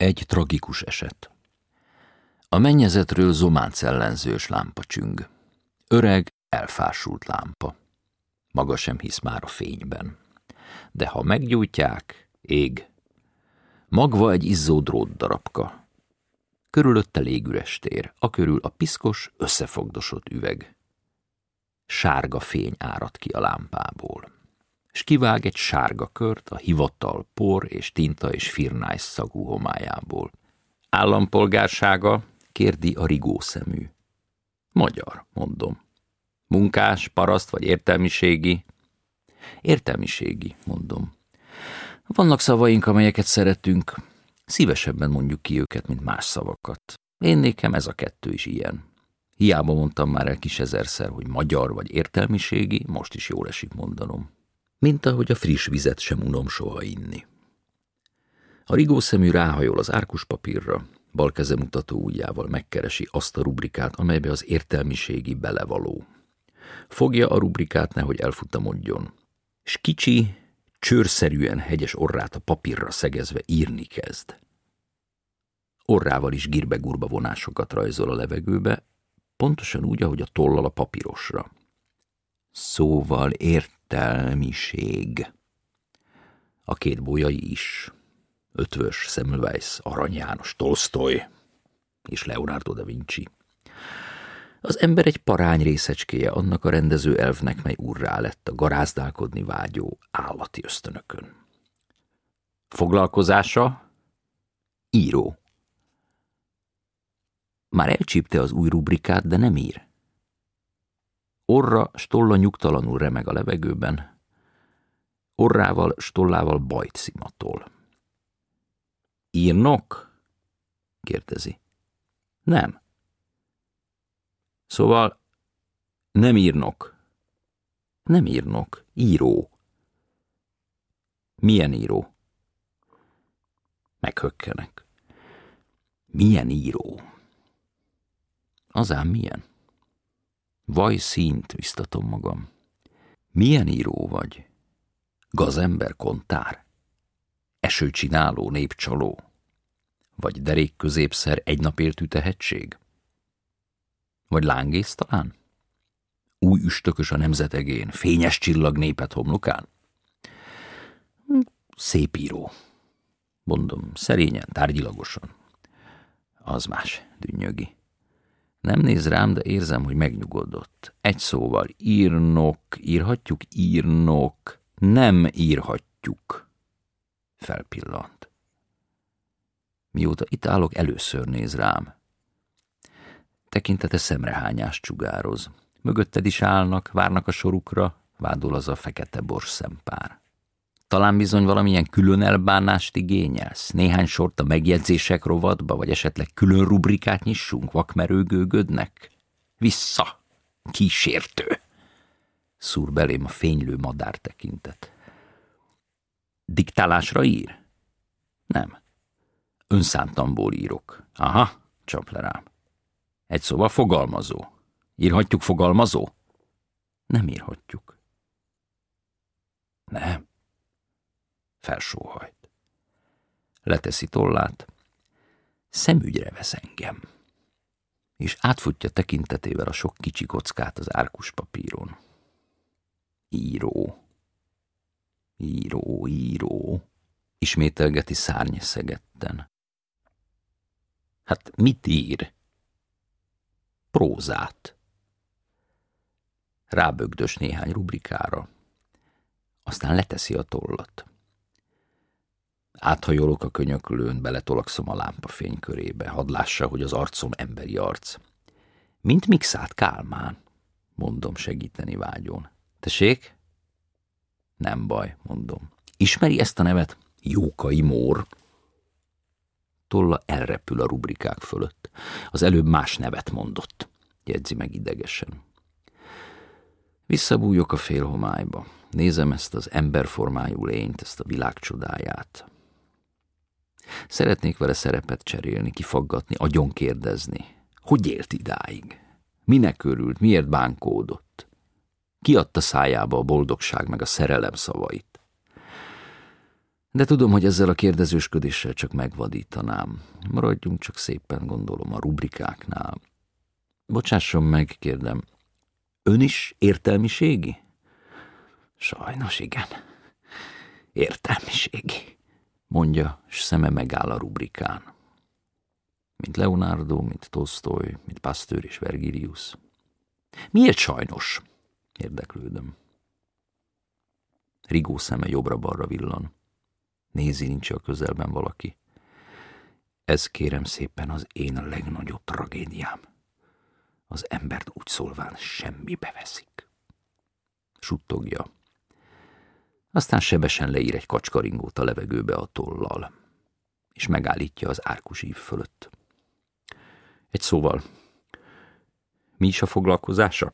Egy tragikus eset. A mennyezetről zománc ellenzős lámpa csüng. Öreg, elfásult lámpa. Maga sem hisz már a fényben. De ha meggyújtják, ég. Magva egy izzó drót darabka. Körülötte légüres tér, a körül a piszkos, összefogdosott üveg. Sárga fény árad ki a lámpából és kivág egy sárga kört a hivatal por és tinta és firnájsz szagú homályából. Állampolgársága kérdi a rigó szemű. Magyar, mondom. Munkás, paraszt vagy értelmiségi? Értelmiségi, mondom. Vannak szavaink, amelyeket szeretünk, szívesebben mondjuk ki őket, mint más szavakat. Én nékem ez a kettő is ilyen. Hiába mondtam már el kis ezerszer, hogy magyar vagy értelmiségi, most is jól esik mondanom mint ahogy a friss vizet sem unom soha inni. A rigószemű ráhajol az árkus papírra, bal keze mutató ujjával megkeresi azt a rubrikát, amelybe az értelmiségi belevaló. Fogja a rubrikát, nehogy elfutamodjon, és kicsi, csőrszerűen hegyes orrát a papírra szegezve írni kezd. Orrával is girbe-gurba vonásokat rajzol a levegőbe, pontosan úgy, ahogy a tollal a papírosra. Szóval ért értelmiség. A két bolyai is. Ötvös, Semmelweis, Arany János, Tolstoy és Leonardo da Vinci. Az ember egy parány részecskéje annak a rendező elvnek, mely urrá lett a garázdálkodni vágyó állati ösztönökön. Foglalkozása? Író. Már elcsípte az új rubrikát, de nem ír. Orra stolla nyugtalanul remeg a levegőben, orrával, stollával bajt szimatol. Írnok? kérdezi. Nem. Szóval nem írnok. Nem írnok, író. Milyen író? Meghökkenek. Milyen író? Azán milyen? Vaj színt biztatom magam. Milyen író vagy? Gazember kontár? Esőcsináló népcsaló? Vagy derék középszer egy nap éltű tehetség? Vagy lángész talán? Új üstökös a nemzetegén, fényes csillag népet homlokán? Szép író. Mondom, szerényen, tárgyilagosan. Az más, dünnyögi. Nem néz rám, de érzem, hogy megnyugodott. Egy szóval, írnok, írhatjuk, írnok, nem írhatjuk. Felpillant. Mióta itt állok, először néz rám. Tekintete szemrehányás csugároz. Mögötted is állnak, várnak a sorukra, vádol az a fekete bors szempár. Talán bizony valamilyen külön elbánást igényelsz? Néhány sort a megjegyzések rovatba, vagy esetleg külön rubrikát nyissunk vakmerőgőgödnek? Vissza! Kísértő! Szúr belém a fénylő madár tekintet. Diktálásra ír? Nem. Önszántamból írok. Aha, csap le rám. Egy szóval fogalmazó. Írhatjuk fogalmazó? Nem írhatjuk. Nem felsóhajt. Leteszi tollát, szemügyre vesz engem, és átfutja tekintetével a sok kicsi kockát az árkus papíron. Író, író, író, ismételgeti szárnyeszegetten. Hát mit ír? Prózát. Rábögdös néhány rubrikára, aztán leteszi a tollat. Áthajolok a könyöklőn, beletolakszom a lámpafény körébe, hadd lássa, hogy az arcom emberi arc. Mint Mixát Kálmán, mondom segíteni vágyon. Tessék? Nem baj, mondom. Ismeri ezt a nevet? Jókai Mór. Tolla elrepül a rubrikák fölött. Az előbb más nevet mondott, jegyzi meg idegesen. Visszabújok a félhomályba. Nézem ezt az emberformájú lényt, ezt a világ csodáját. Szeretnék vele szerepet cserélni, kifaggatni, agyon kérdezni. Hogy élt idáig? Minek örült, miért bánkódott? Ki adta szájába a boldogság meg a szerelem szavait? De tudom, hogy ezzel a kérdezősködéssel csak megvadítanám. Maradjunk csak szépen, gondolom, a rubrikáknál. Bocsásson meg, kérdem, ön is értelmiségi? Sajnos igen. Értelmiségi, mondja, s szeme megáll a rubrikán. Mint Leonardo, mint Tolstoy, mint Pasteur és Vergilius. Miért sajnos? Érdeklődöm. Rigó szeme jobbra-balra villan. Nézi, nincs a közelben valaki. Ez kérem szépen az én legnagyobb tragédiám. Az embert úgy szólván semmibe veszik. Suttogja. Aztán sebesen leír egy kacskaringót a levegőbe a tollal, és megállítja az árkus fölött. Egy szóval, mi is a foglalkozása?